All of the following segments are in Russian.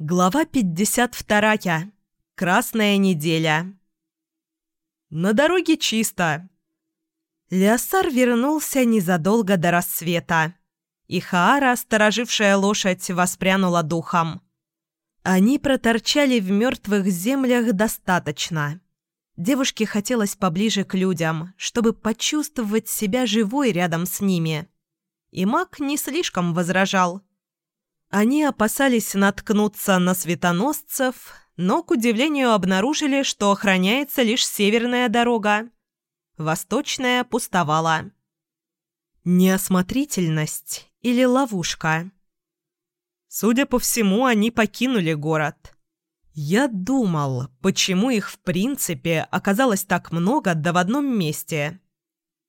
Глава 52. Красная неделя. На дороге чисто. Леосар вернулся незадолго до рассвета, и Хаара, сторожившая лошадь, воспрянула духом. Они проторчали в мертвых землях достаточно. Девушке хотелось поближе к людям, чтобы почувствовать себя живой рядом с ними. И маг не слишком возражал – они опасались наткнуться на светоносцев, но, к удивлению, обнаружили, что охраняется лишь северная дорога. Восточная пустовала. Неосмотрительность или ловушка? Судя по всему, они покинули город. Я думал, почему их в принципе оказалось так много да в одном месте.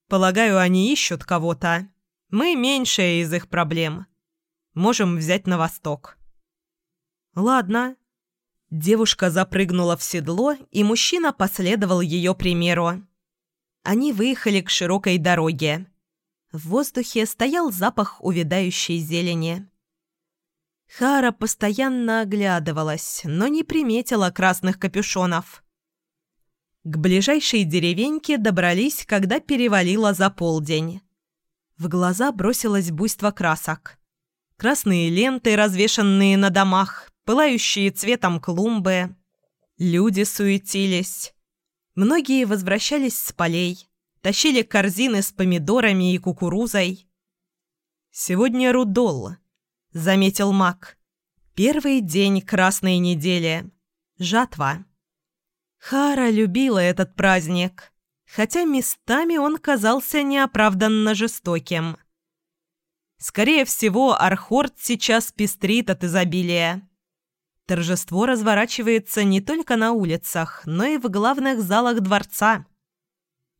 Полагаю, они ищут кого-то. Мы меньшая из их проблем. Можем взять на восток». «Ладно». Девушка запрыгнула в седло, и мужчина последовал ее примеру. Они выехали к широкой дороге. В воздухе стоял запах увядающей зелени. Хара постоянно оглядывалась, но не приметила красных капюшонов. К ближайшей деревеньке добрались, когда перевалило за полдень. В глаза бросилось буйство красок красные ленты, развешанные на домах, пылающие цветом клумбы. Люди суетились. Многие возвращались с полей, тащили корзины с помидорами и кукурузой. «Сегодня Рудол», — заметил Мак. «Первый день красной недели. Жатва». Хара любила этот праздник, хотя местами он казался неоправданно жестоким — Скорее всего, Архорд сейчас пестрит от изобилия. Торжество разворачивается не только на улицах, но и в главных залах дворца.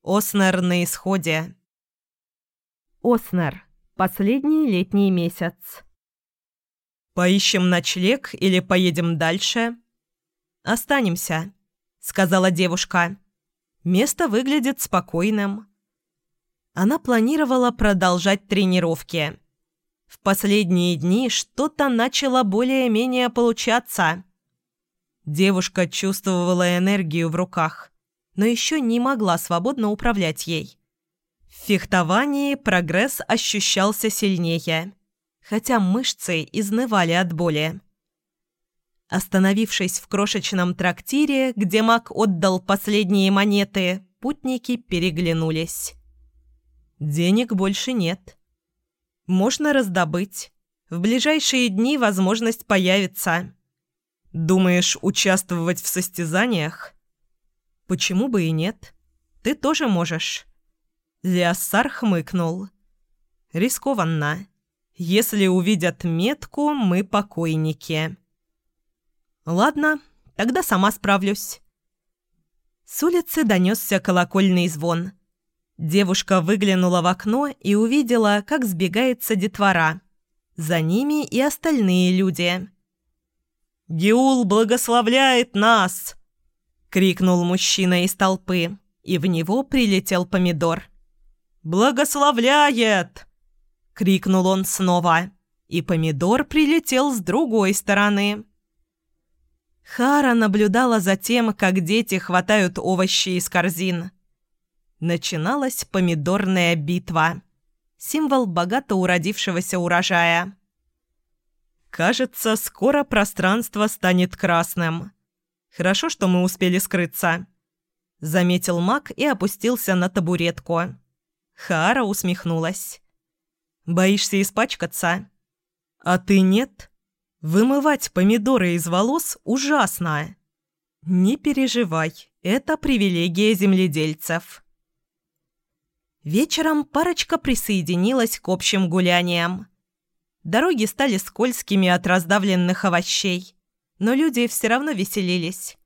Оснер на исходе. Оснер. Последний летний месяц. «Поищем ночлег или поедем дальше?» «Останемся», — сказала девушка. «Место выглядит спокойным». Она планировала продолжать тренировки. В последние дни что-то начало более-менее получаться. Девушка чувствовала энергию в руках, но еще не могла свободно управлять ей. В фехтовании прогресс ощущался сильнее, хотя мышцы изнывали от боли. Остановившись в крошечном трактире, где маг отдал последние монеты, путники переглянулись. Денег больше нет можно раздобыть. В ближайшие дни возможность появится. Думаешь, участвовать в состязаниях? Почему бы и нет? Ты тоже можешь. Леоссар хмыкнул. Рискованно. Если увидят метку, мы покойники. Ладно, тогда сама справлюсь. С улицы донесся колокольный звон – Девушка выглянула в окно и увидела, как сбегается детвора. За ними и остальные люди. «Геул благословляет нас!» — крикнул мужчина из толпы, и в него прилетел помидор. «Благословляет!» — крикнул он снова, и помидор прилетел с другой стороны. Хара наблюдала за тем, как дети хватают овощи из корзин. Начиналась помидорная битва. Символ богато уродившегося урожая. «Кажется, скоро пространство станет красным. Хорошо, что мы успели скрыться», — заметил маг и опустился на табуретку. Хара усмехнулась. «Боишься испачкаться?» «А ты нет? Вымывать помидоры из волос ужасно!» «Не переживай, это привилегия земледельцев». Вечером парочка присоединилась к общим гуляниям. Дороги стали скользкими от раздавленных овощей, но люди все равно веселились.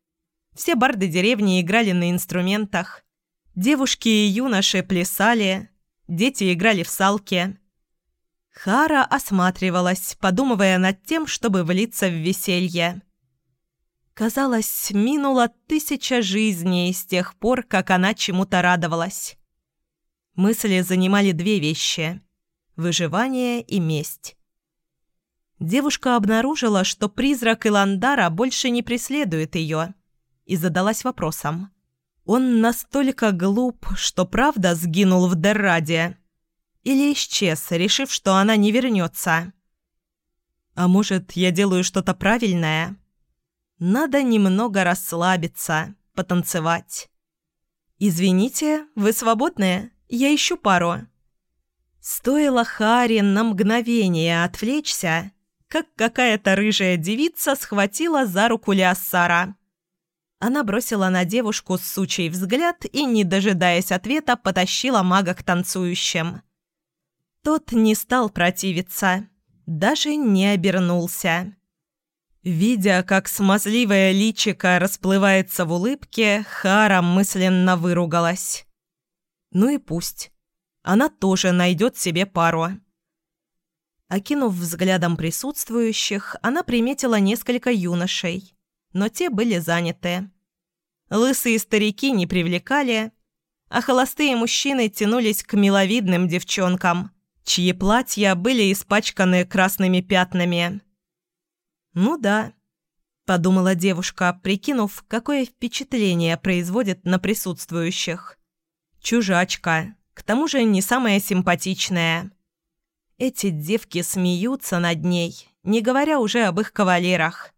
Все барды деревни играли на инструментах. Девушки и юноши плясали, дети играли в салки. Хара осматривалась, подумывая над тем, чтобы влиться в веселье. Казалось, минуло тысяча жизней с тех пор, как она чему-то радовалась. Мысли занимали две вещи – выживание и месть. девушка обнаружила, что призрак Иландара больше не преследует ее, и задалась вопросом. Он настолько глуп, что правда сгинул в Дерраде? Или исчез, решив, что она не вернется? А может, я делаю что-то правильное? Надо немного расслабиться, потанцевать. «Извините, вы свободны? Я ищу пару». Стоило Хари на мгновение отвлечься, как какая-то рыжая девица схватила за руку Лиассара. Она бросила на девушку сучий взгляд и, не дожидаясь ответа, потащила мага к танцующим. Тот не стал противиться, даже не обернулся. Видя, как смазливое личико расплывается в улыбке, Хара мысленно выругалась. Ну и пусть. Она тоже найдет себе пару. Окинув взглядом присутствующих, она приметила несколько юношей, но те были заняты. Лысые старики не привлекали, а холостые мужчины тянулись к миловидным девчонкам, чьи платья были испачканы красными пятнами. «Ну да», – подумала девушка, прикинув, какое впечатление производит на присутствующих. «Чужачка, к тому же не самая симпатичная». Эти девки смеются над ней, не говоря уже об их кавалерах.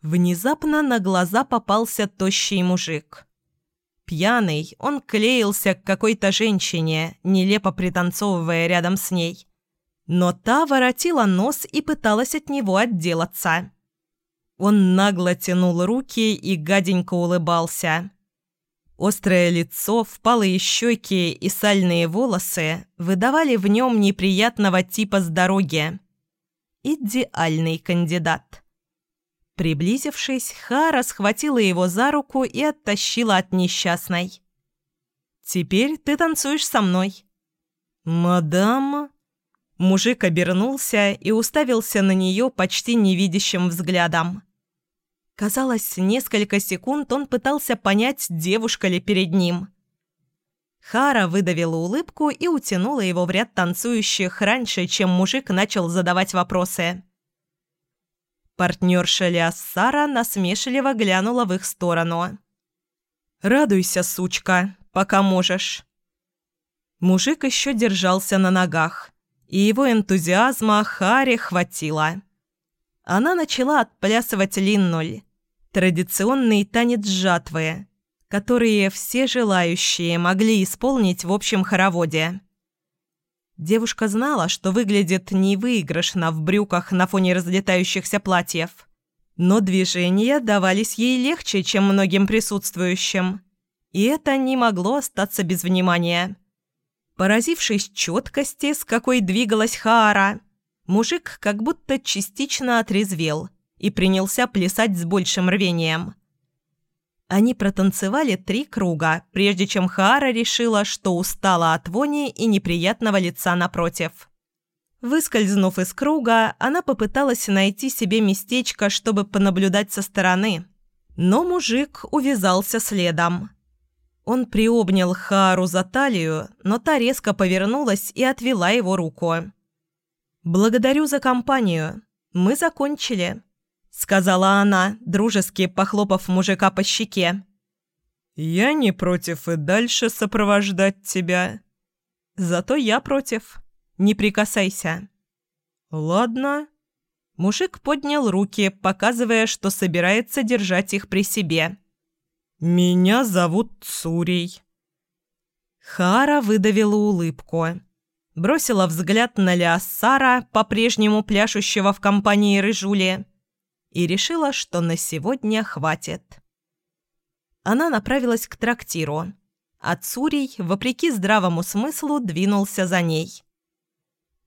Внезапно на глаза попался тощий мужик. Пьяный, он клеился к какой-то женщине, нелепо пританцовывая рядом с ней. Но та воротила нос и пыталась от него отделаться. Он нагло тянул руки и гаденько улыбался. Острое лицо, впалые щеки и сальные волосы выдавали в нем неприятного типа с дороги. Идеальный кандидат. Приблизившись, Хара схватила его за руку и оттащила от несчастной. «Теперь ты танцуешь со мной». «Мадам...» Мужик обернулся и уставился на нее почти невидящим взглядом. Казалось, несколько секунд он пытался понять, девушка ли перед ним. Хара выдавила улыбку и утянула его в ряд танцующих раньше, чем мужик начал задавать вопросы. Партнерша Лиассара насмешливо глянула в их сторону. «Радуйся, сучка, пока можешь». Мужик еще держался на ногах, и его энтузиазма Харе хватило. Она начала отплясывать линнуль, Традиционный танец жатвы, которые все желающие могли исполнить в общем хороводе. Девушка знала, что выглядит невыигрышно в брюках на фоне разлетающихся платьев. Но движения давались ей легче, чем многим присутствующим. И это не могло остаться без внимания. Поразившись четкости, с какой двигалась Хаара, мужик как будто частично отрезвел – и принялся плясать с большим рвением. Они протанцевали три круга, прежде чем Хаара решила, что устала от вони и неприятного лица напротив. Выскользнув из круга, она попыталась найти себе местечко, чтобы понаблюдать со стороны. Но мужик увязался следом. Он приобнял Хаару за талию, но та резко повернулась и отвела его руку. «Благодарю за компанию. Мы закончили» сказала она, дружески похлопав мужика по щеке. «Я не против и дальше сопровождать тебя. Зато я против. Не прикасайся». «Ладно». Мужик поднял руки, показывая, что собирается держать их при себе. «Меня зовут Цурий». Хара выдавила улыбку. Бросила взгляд на Леоссара, по-прежнему пляшущего в компании Рыжули, и решила, что на сегодня хватит. Она направилась к трактиру, а Цурий, вопреки здравому смыслу, двинулся за ней.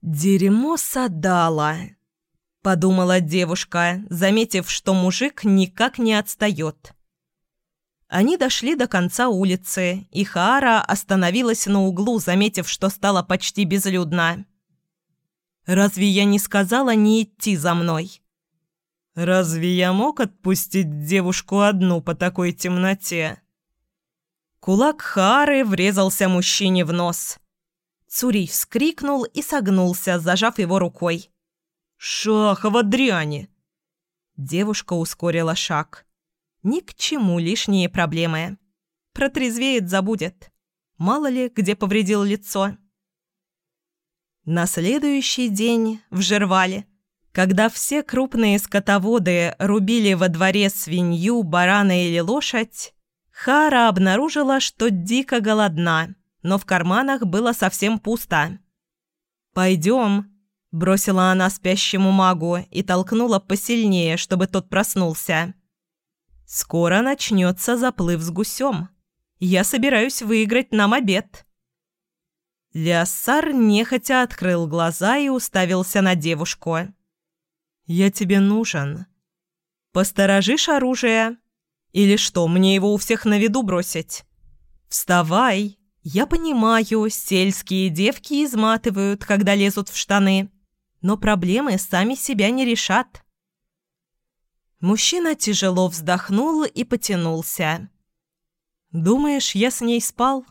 «Дерьмо садала», — подумала девушка, заметив, что мужик никак не отстает. Они дошли до конца улицы, и Хаара остановилась на углу, заметив, что стало почти безлюдно. «Разве я не сказала не идти за мной?» Разве я мог отпустить девушку одну по такой темноте? Кулак Хары врезался мужчине в нос. Цурий вскрикнул и согнулся, зажав его рукой. «Шахова дряни!» Девушка ускорила шаг. Ни к чему лишние проблемы. Протрезвеет, забудет. Мало ли, где повредил лицо. На следующий день в Жервале, когда все крупные скотоводы рубили во дворе свинью, барана или лошадь, Хара обнаружила, что дико голодна, но в карманах было совсем пусто. «Пойдем», – бросила она спящему магу и толкнула посильнее, чтобы тот проснулся. «Скоро начнется заплыв с гусем. Я собираюсь выиграть нам обед». Ляссар нехотя открыл глаза и уставился на девушку. «Я тебе нужен. Посторожишь оружие?» Или что, мне его у всех на виду бросить? Вставай! Я понимаю, сельские девки изматывают, когда лезут в штаны. Но проблемы сами себя не решат. Мужчина тяжело вздохнул и потянулся. «Думаешь, я с ней спал?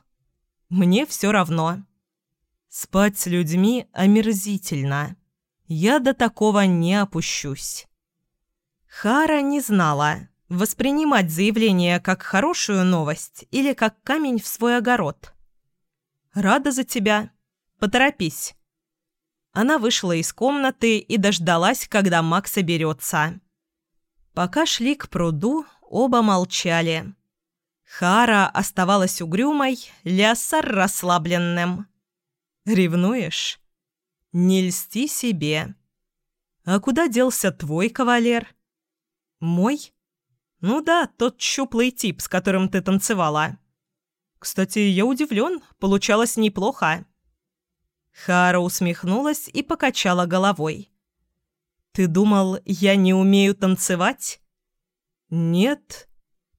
Мне все равно. Спать с людьми омерзительно. Я до такого не опущусь». Хара не знала, Воспринимать заявление как хорошую новость или как камень в свой огород. «Рада за тебя. Поторопись». Она вышла из комнаты и дождалась, когда Макс соберется. Пока шли к пруду, оба молчали. Хара оставалась угрюмой, Лясар расслабленным. «Ревнуешь?» «Не льсти себе». «А куда делся твой кавалер?» «Мой?» «Ну да, тот щуплый тип, с которым ты танцевала». «Кстати, я удивлен, получалось неплохо». Хара усмехнулась и покачала головой. «Ты думал, я не умею танцевать?» «Нет,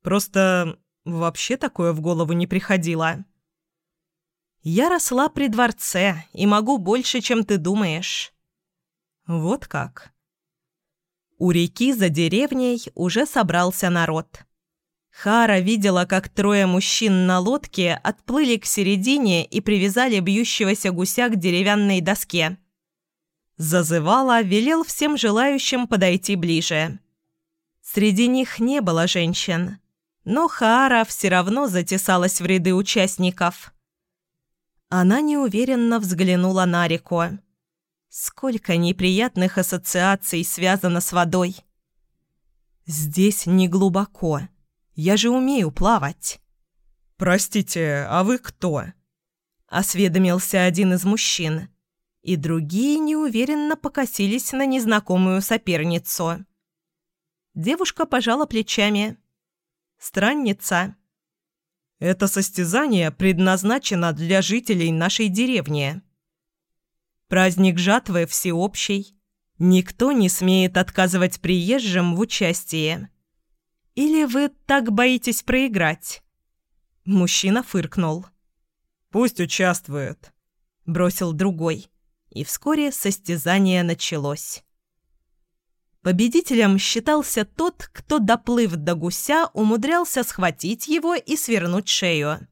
просто вообще такое в голову не приходило». «Я росла при дворце и могу больше, чем ты думаешь». «Вот как?» У реки за деревней уже собрался народ. Хара видела, как трое мужчин на лодке отплыли к середине и привязали бьющегося гуся к деревянной доске. Зазывала, велел всем желающим подойти ближе. Среди них не было женщин, но Хара все равно затесалась в ряды участников. Она неуверенно взглянула на реку. Сколько неприятных ассоциаций связано с водой. Здесь не глубоко. Я же умею плавать. Простите, а вы кто? Осведомился один из мужчин, и другие неуверенно покосились на незнакомую соперницу. Девушка пожала плечами. Странница. Это состязание предназначено для жителей нашей деревни. Праздник жатвы всеобщий. Никто не смеет отказывать приезжим в участии. Или вы так боитесь проиграть?» Мужчина фыркнул. «Пусть участвует», – бросил другой. И вскоре состязание началось. Победителем считался тот, кто, доплыв до гуся, умудрялся схватить его и свернуть шею.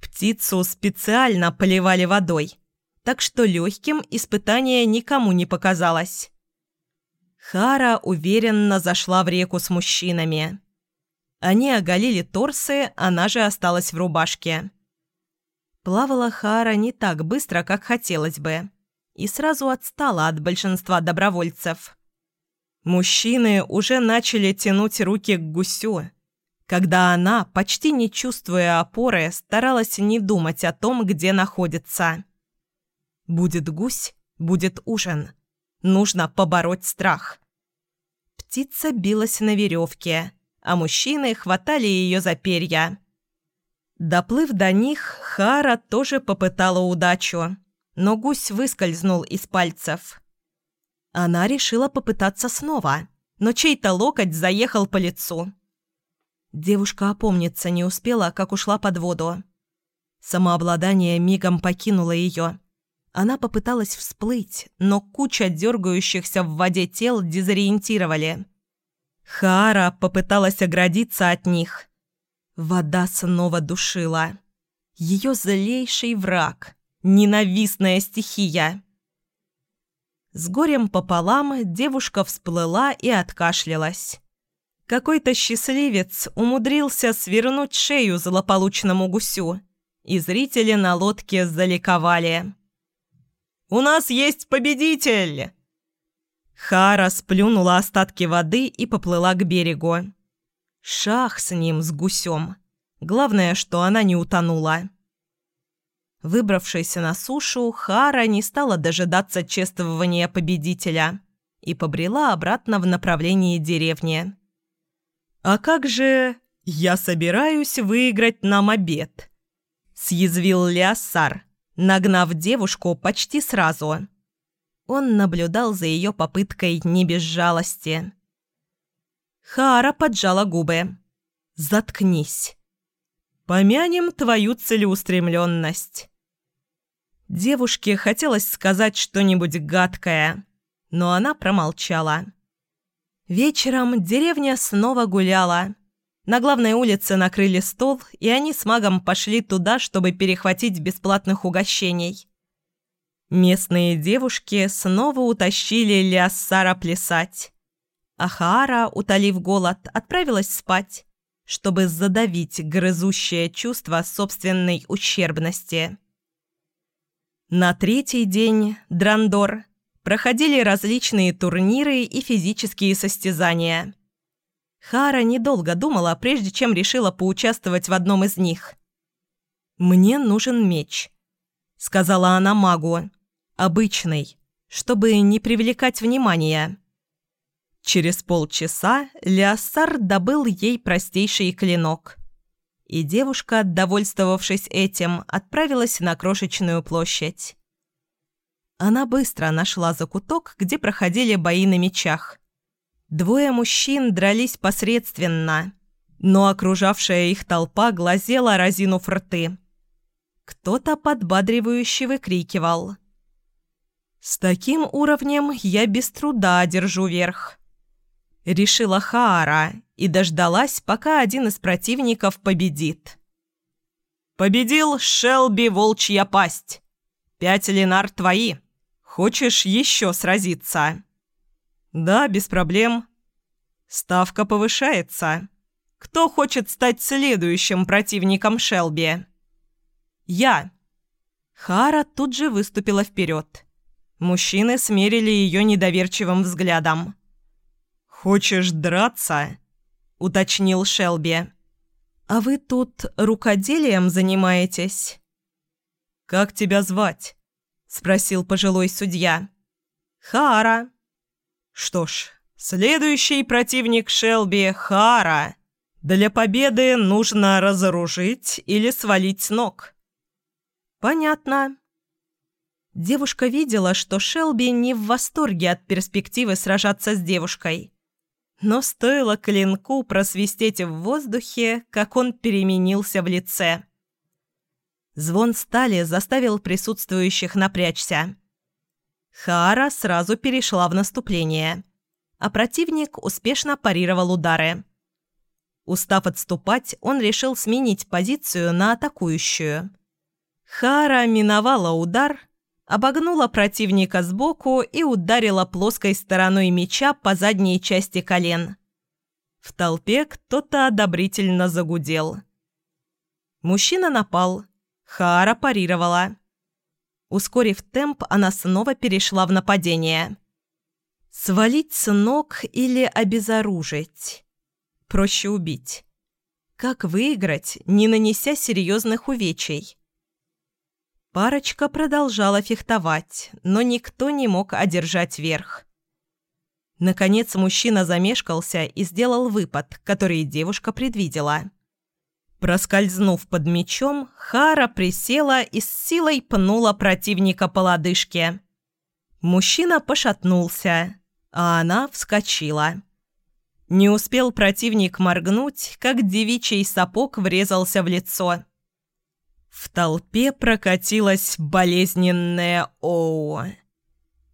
Птицу специально поливали водой, так что легким испытание никому не показалось. Хара уверенно зашла в реку с мужчинами. Они оголили торсы, она же осталась в рубашке. Плавала Хара не так быстро, как хотелось бы, и сразу отстала от большинства добровольцев. Мужчины уже начали тянуть руки к гусю, когда она, почти не чувствуя опоры, старалась не думать о том, где находится. Будет гусь, будет ужин. Нужно побороть страх. Птица билась на веревке, а мужчины хватали ее за перья. Доплыв до них, Хара тоже попытала удачу, но гусь выскользнул из пальцев. Она решила попытаться снова, но чей-то локоть заехал по лицу. Девушка опомниться не успела, как ушла под воду. Самообладание мигом покинуло ее. Она попыталась всплыть, но куча дергающихся в воде тел дезориентировали. Хара попыталась оградиться от них. Вода снова душила. Ее злейший враг, ненавистная стихия. С горем пополам девушка всплыла и откашлялась. Какой-то счастливец умудрился свернуть шею злополучному гусю, и зрители на лодке заликовали. «У нас есть победитель!» Хара сплюнула остатки воды и поплыла к берегу. Шах с ним, с гусем. Главное, что она не утонула. Выбравшись на сушу, Хара не стала дожидаться чествования победителя и побрела обратно в направлении деревни. «А как же я собираюсь выиграть нам обед?» – съязвил Леоссар, нагнав девушку почти сразу. Он наблюдал за ее попыткой не без жалости. Хара поджала губы. «Заткнись. Помянем твою целеустремленность». Девушке хотелось сказать что-нибудь гадкое, но она промолчала. Вечером деревня снова гуляла. На главной улице накрыли стол, и они с магом пошли туда, чтобы перехватить бесплатных угощений. Местные девушки снова утащили Ляссара плясать. А Хаара, утолив голод, отправилась спать, чтобы задавить грызущее чувство собственной ущербности. На третий день Драндор проходили различные турниры и физические состязания. Хара недолго думала, прежде чем решила поучаствовать в одном из них. «Мне нужен меч», — сказала она магу. Обычный, чтобы не привлекать внимания. Через полчаса Леоссар добыл ей простейший клинок. И девушка, довольствовавшись этим, отправилась на крошечную площадь. Она быстро нашла закуток, где проходили бои на мечах. Двое мужчин дрались посредственно, но окружавшая их толпа глазела, разинув рты. Кто-то подбадривающе выкрикивал – «С таким уровнем я без труда держу верх», — решила Хаара и дождалась, пока один из противников победит. «Победил Шелби Волчья Пасть. Пять линар твои. Хочешь еще сразиться?» «Да, без проблем. Ставка повышается. Кто хочет стать следующим противником Шелби?» «Я». Хара тут же выступила вперед. Мужчины смерили ее недоверчивым взглядом. «Хочешь драться?» – уточнил Шелби. «А вы тут рукоделием занимаетесь?» «Как тебя звать?» – спросил пожилой судья. «Хара». «Что ж, следующий противник Шелби – Хара. Для победы нужно разоружить или свалить ног». «Понятно», Девушка видела, что Шелби не в восторге от перспективы сражаться с девушкой. Но стоило клинку просвистеть в воздухе, как он переменился в лице. Звон стали заставил присутствующих напрячься. Хаара сразу перешла в наступление, а противник успешно парировал удары. Устав отступать, он решил сменить позицию на атакующую. Хара миновала удар, обогнула противника сбоку и ударила плоской стороной меча по задней части колен. В толпе кто-то одобрительно загудел. Мужчина напал. Хаара парировала. Ускорив темп, она снова перешла в нападение. Свалить с ног или обезоружить? Проще убить. Как выиграть, не нанеся серьезных увечий? Парочка продолжала фехтовать, но никто не мог одержать верх. Наконец мужчина замешкался и сделал выпад, который девушка предвидела. Проскользнув под мечом, Хара присела и с силой пнула противника по лодыжке. Мужчина пошатнулся, а она вскочила. Не успел противник моргнуть, как девичий сапог врезался в лицо. В толпе прокатилась болезненная «Оу».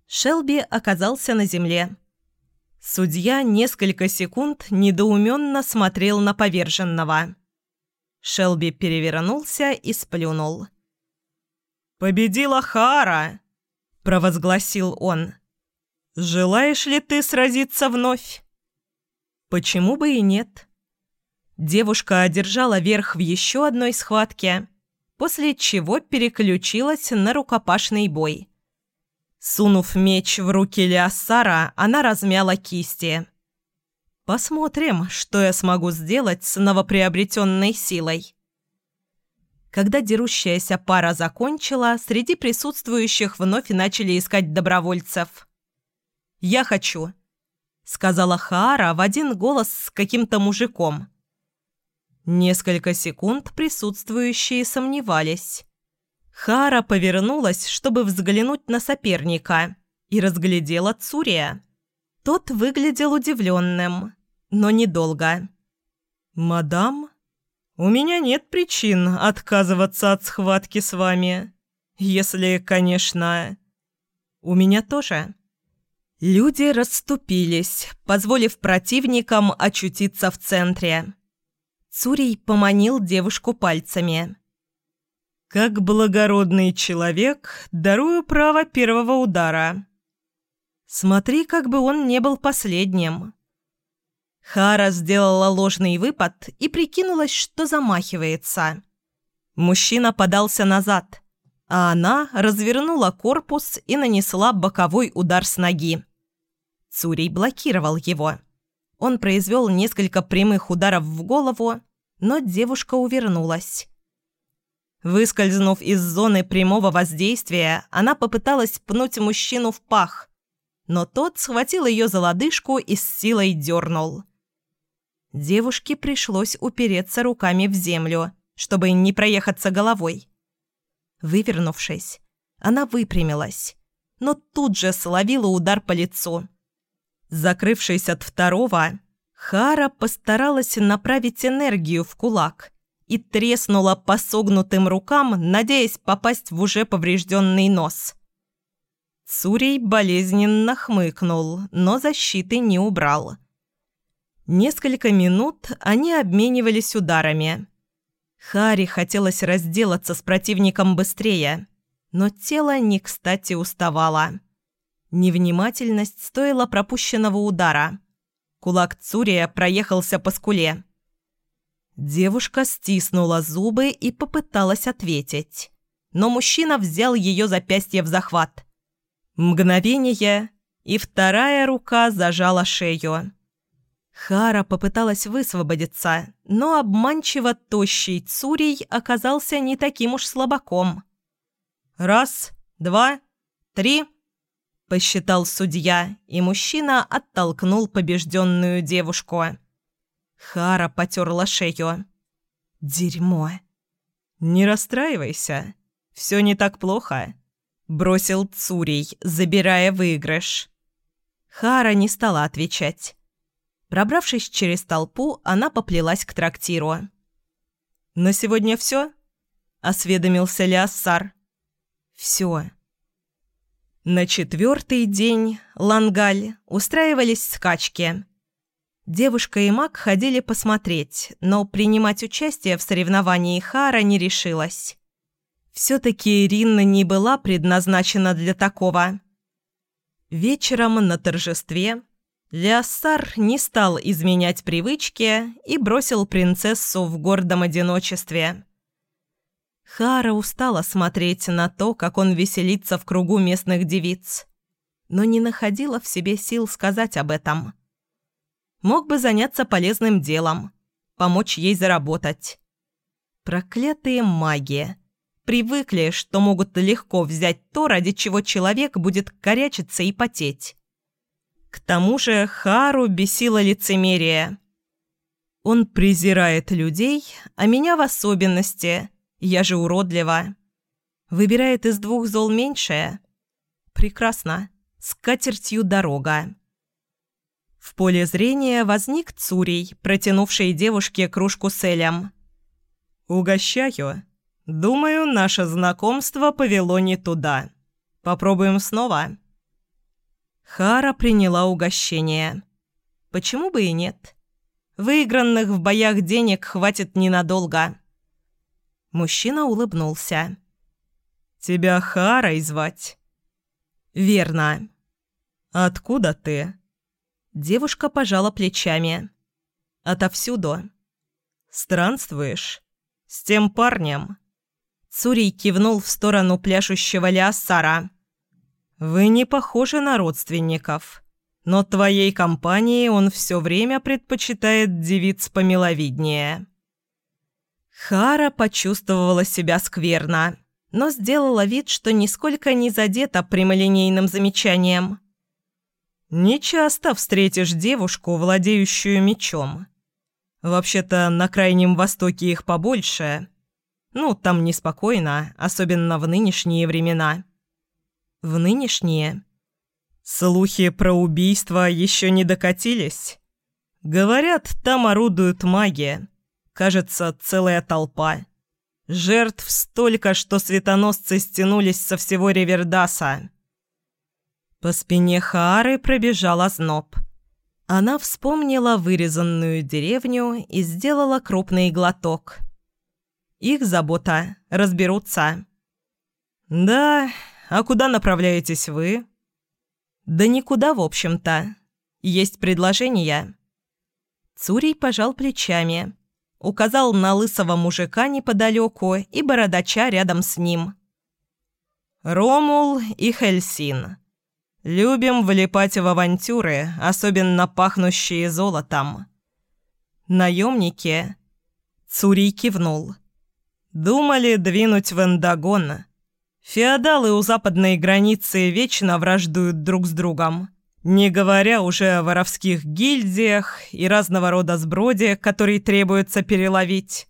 Шелби оказался на земле. Судья несколько секунд недоуменно смотрел на поверженного. Шелби перевернулся и сплюнул. «Победила Хара!» – провозгласил он. «Желаешь ли ты сразиться вновь?» «Почему бы и нет?» Девушка одержала верх в еще одной схватке, после чего переключилась на рукопашный бой. Сунув меч в руки Леоссара, она размяла кисти. «Посмотрим, что я смогу сделать с новоприобретенной силой». Когда дерущаяся пара закончила, среди присутствующих вновь начали искать добровольцев. «Я хочу», — сказала Хаара в один голос с каким-то мужиком. Несколько секунд присутствующие сомневались. Хара повернулась, чтобы взглянуть на соперника, и разглядела Цурия. Тот выглядел удивленным, но недолго. «Мадам, у меня нет причин отказываться от схватки с вами. Если, конечно...» «У меня тоже». Люди расступились, позволив противникам очутиться в центре. Цурий поманил девушку пальцами. «Как благородный человек, дарую право первого удара. Смотри, как бы он не был последним». Хара сделала ложный выпад и прикинулась, что замахивается. Мужчина подался назад, а она развернула корпус и нанесла боковой удар с ноги. Цурий блокировал его. Он произвел несколько прямых ударов в голову, но девушка увернулась. Выскользнув из зоны прямого воздействия, она попыталась пнуть мужчину в пах, но тот схватил ее за лодыжку и с силой дернул. Девушке пришлось упереться руками в землю, чтобы не проехаться головой. Вывернувшись, она выпрямилась, но тут же словила удар по лицу. Закрывшись от второго, Хара постаралась направить энергию в кулак и треснула по согнутым рукам, надеясь попасть в уже поврежденный нос. Цурей болезненно хмыкнул, но защиты не убрал. Несколько минут они обменивались ударами. Хари хотелось разделаться с противником быстрее, но тело не кстати уставало. Невнимательность стоила пропущенного удара. Кулак Цурия проехался по скуле. Девушка стиснула зубы и попыталась ответить. Но мужчина взял ее запястье в захват. Мгновение, и вторая рука зажала шею. Хара попыталась высвободиться, но обманчиво тощий Цурий оказался не таким уж слабаком. «Раз, два, три...» – посчитал судья, и мужчина оттолкнул побежденную девушку. Хара потерла шею. «Дерьмо!» «Не расстраивайся, все не так плохо», – бросил Цурий, забирая выигрыш. Хара не стала отвечать. Пробравшись через толпу, она поплелась к трактиру. «На сегодня все?» – осведомился Леоссар. «Все», на четвертый день Лангаль устраивались скачки. Девушка и маг ходили посмотреть, но принимать участие в соревновании Хара не решилась. Все-таки Ирина не была предназначена для такого. Вечером на торжестве Леоссар не стал изменять привычки и бросил принцессу в гордом одиночестве. Хара устала смотреть на то, как он веселится в кругу местных девиц, но не находила в себе сил сказать об этом. Мог бы заняться полезным делом, помочь ей заработать. Проклятые маги. Привыкли, что могут легко взять то, ради чего человек будет корячиться и потеть. К тому же Хару бесило лицемерие. Он презирает людей, а меня в особенности – я же уродлива. Выбирает из двух зол меньшее. Прекрасно. С катертью дорога. В поле зрения возник Цурий, протянувший девушке кружку с элем. «Угощаю. Думаю, наше знакомство повело не туда. Попробуем снова?» Хара приняла угощение. Почему бы и нет? Выигранных в боях денег хватит ненадолго. Мужчина улыбнулся. «Тебя Харой звать?» «Верно». «Откуда ты?» Девушка пожала плечами. «Отовсюду». «Странствуешь? С тем парнем?» Цурий кивнул в сторону пляшущего Леоссара. «Вы не похожи на родственников, но твоей компании он все время предпочитает девиц помиловиднее». Хара почувствовала себя скверно, но сделала вид, что нисколько не задета прямолинейным замечанием. «Не часто встретишь девушку, владеющую мечом. Вообще-то на Крайнем Востоке их побольше. Ну, там неспокойно, особенно в нынешние времена». «В нынешние?» «Слухи про убийство еще не докатились?» «Говорят, там орудуют маги». Кажется, целая толпа. Жертв столько, что светоносцы стянулись со всего Ревердаса. По спине Хаары пробежал озноб. Она вспомнила вырезанную деревню и сделала крупный глоток. Их забота. Разберутся. «Да, а куда направляетесь вы?» «Да никуда, в общем-то. Есть предложение». Цурий пожал плечами указал на лысого мужика неподалеку и бородача рядом с ним. «Ромул и Хельсин. Любим влипать в авантюры, особенно пахнущие золотом. Наемники...» Цурий кивнул. «Думали двинуть в Эндагон. Феодалы у западной границы вечно враждуют друг с другом». Не говоря уже о воровских гильдиях и разного рода сброде, который требуется переловить.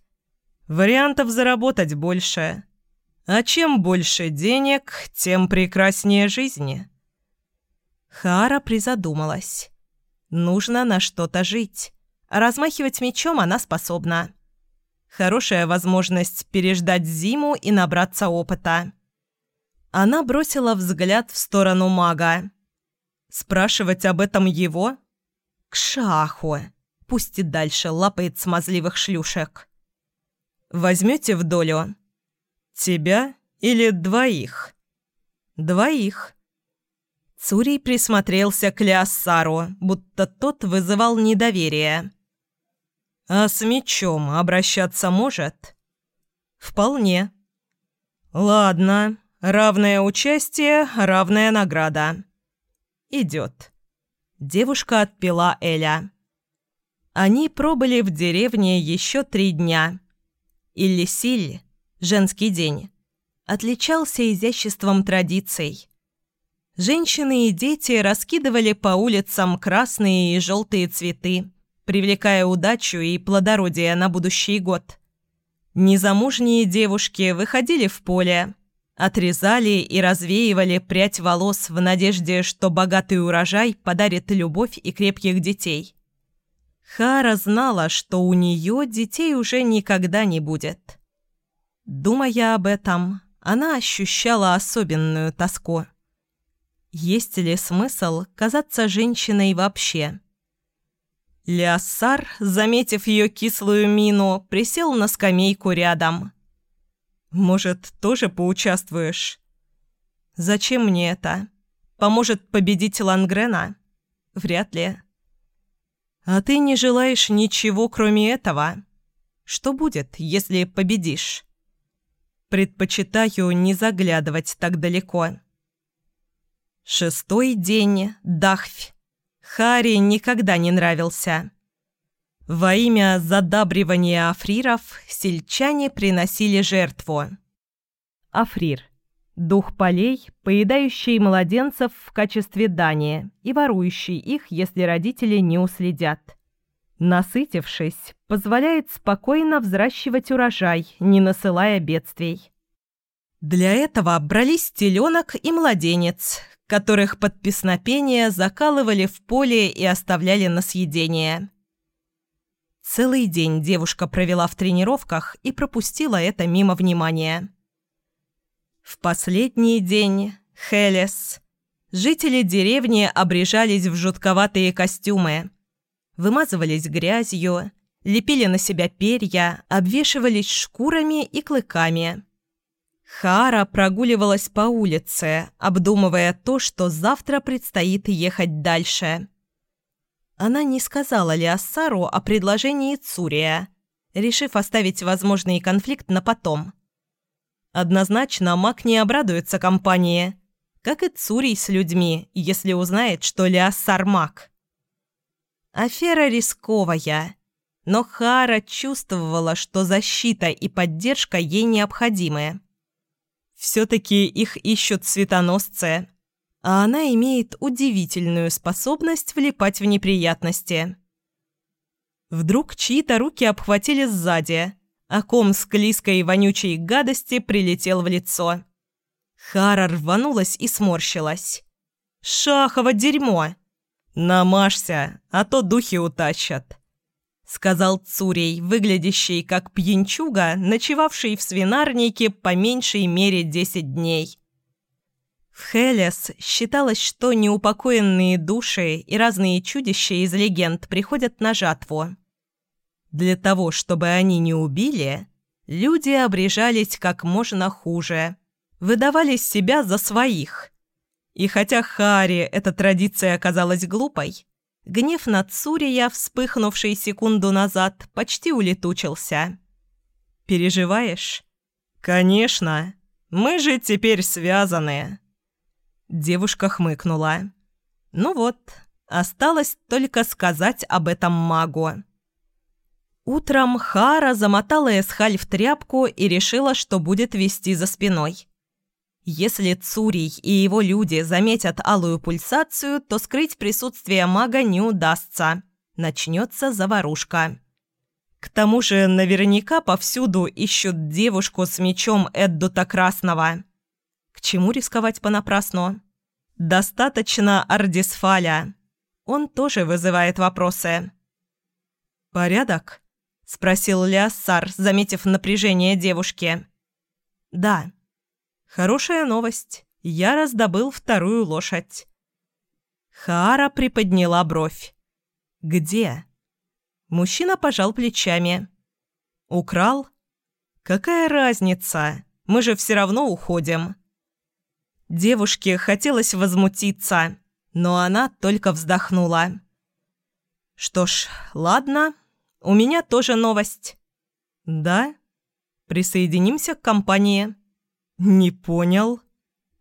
Вариантов заработать больше. А чем больше денег, тем прекраснее жизни. Хара призадумалась. Нужно на что-то жить. размахивать мечом она способна. Хорошая возможность переждать зиму и набраться опыта. Она бросила взгляд в сторону мага. Спрашивать об этом его? К шаху. Пусть и дальше лапает смазливых шлюшек. Возьмете в долю? Тебя или двоих? Двоих. Цурий присмотрелся к Леоссару, будто тот вызывал недоверие. «А с мечом обращаться может?» «Вполне». «Ладно, равное участие, равная награда» идет». Девушка отпила Эля. Они пробыли в деревне еще три дня. Иллисиль, женский день, отличался изяществом традиций. Женщины и дети раскидывали по улицам красные и желтые цветы, привлекая удачу и плодородие на будущий год. Незамужние девушки выходили в поле, Отрезали и развеивали прядь волос в надежде, что богатый урожай подарит любовь и крепких детей. Хара знала, что у нее детей уже никогда не будет. Думая об этом, она ощущала особенную тоску. Есть ли смысл казаться женщиной вообще? Ляссар, заметив ее кислую мину, присел на скамейку рядом – может, тоже поучаствуешь? Зачем мне это? Поможет победить Лангрена? Вряд ли. А ты не желаешь ничего, кроме этого? Что будет, если победишь? Предпочитаю не заглядывать так далеко. Шестой день. Дахфь. Хари никогда не нравился. Во имя задабривания африров сельчане приносили жертву. Африр – дух полей, поедающий младенцев в качестве дани и ворующий их, если родители не уследят. Насытившись, позволяет спокойно взращивать урожай, не насылая бедствий. Для этого брались теленок и младенец, которых под песнопение закалывали в поле и оставляли на съедение – Целый день девушка провела в тренировках и пропустила это мимо внимания. В последний день Хелес. Жители деревни обрежались в жутковатые костюмы. Вымазывались Хара прогуливалась по улице, обдумывая то, что завтра предстоит ехать дальше. Она не сказала Леоссару о предложении Цурия, решив оставить возможный конфликт на потом. Однозначно маг не обрадуется компании, как и Цурий с людьми, если узнает, что Леоссар маг. Афера рисковая, но Хара чувствовала, что защита и поддержка ей необходимы. Все-таки их ищут светоносцы, а она имеет удивительную способность влипать в неприятности. Вдруг чьи-то руки обхватили сзади, а ком склизкой и вонючей гадости прилетел в лицо. Хара рванулась и сморщилась. «Шахово дерьмо! Намажься, а то духи утащат!» — сказал Цурей, выглядящий как пьянчуга, ночевавший в свинарнике по меньшей мере десять дней. В Хелес считалось, что неупокоенные души и разные чудища из легенд приходят на жатву. Для того, чтобы они не убили, люди обрежались как можно хуже, выдавали себя за своих. И хотя Хари эта традиция оказалась глупой, Гнев на Цурия, вспыхнувший секунду назад, почти улетучился. «Переживаешь?» «Конечно. Мы же теперь связаны». Девушка хмыкнула. «Ну вот, осталось только сказать об этом магу». Утром Хара замотала Эсхаль в тряпку и решила, что будет вести за спиной. Если Цурий и его люди заметят алую пульсацию, то скрыть присутствие мага не удастся. Начнется заварушка. К тому же наверняка повсюду ищут девушку с мечом Эддута Красного. К чему рисковать понапрасну? Достаточно Ардисфаля. Он тоже вызывает вопросы. «Порядок?» – спросил Леоссар, заметив напряжение девушки. «Да». Хорошая новость. Я раздобыл вторую лошадь. Хара приподняла бровь. «Где?» Мужчина пожал плечами. «Украл? Какая разница? Мы же все равно уходим». Девушке хотелось возмутиться, но она только вздохнула. «Что ж, ладно, у меня тоже новость». «Да? Присоединимся к компании». «Не понял».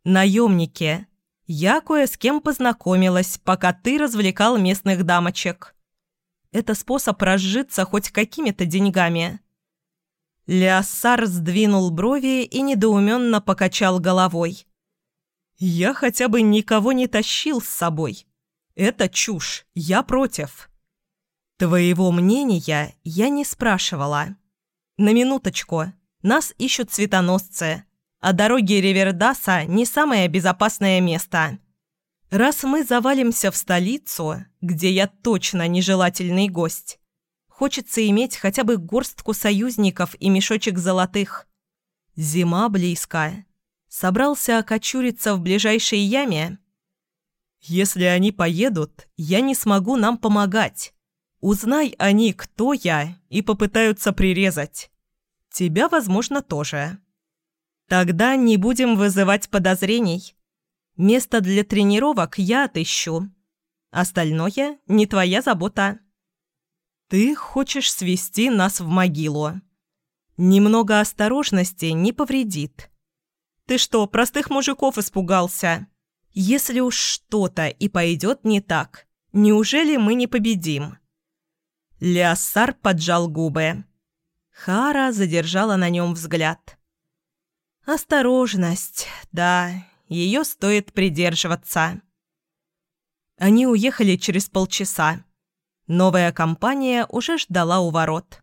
«Наемники. Я кое с кем познакомилась, пока ты развлекал местных дамочек. Это способ разжиться хоть какими-то деньгами». Ляссар сдвинул брови и недоуменно покачал головой. «Я хотя бы никого не тащил с собой. Это чушь, я против». «Твоего мнения я не спрашивала. На минуточку, нас ищут цветоносцы а дороги Ривердаса не самое безопасное место. Раз мы завалимся в столицу, где я точно нежелательный гость, хочется иметь хотя бы горстку союзников и мешочек золотых. Зима близко. Собрался окочуриться в ближайшей яме? Если они поедут, я не смогу нам помогать. Узнай они, кто я, и попытаются прирезать. Тебя, возможно, тоже. Тогда не будем вызывать подозрений. Место для тренировок я отыщу. Остальное не твоя забота. Ты хочешь свести нас в могилу. Немного осторожности не повредит. Ты что, простых мужиков испугался? Если уж что-то и пойдет не так, неужели мы не победим?» Ляссар поджал губы. Хара задержала на нем взгляд. Осторожность, да, ее стоит придерживаться. Они уехали через полчаса. Новая компания уже ждала у ворот.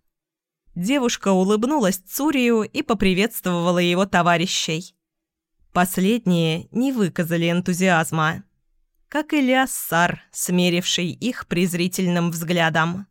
Девушка улыбнулась Цурию и поприветствовала его товарищей. Последние не выказали энтузиазма, как и Ляссар, смеривший их презрительным взглядом.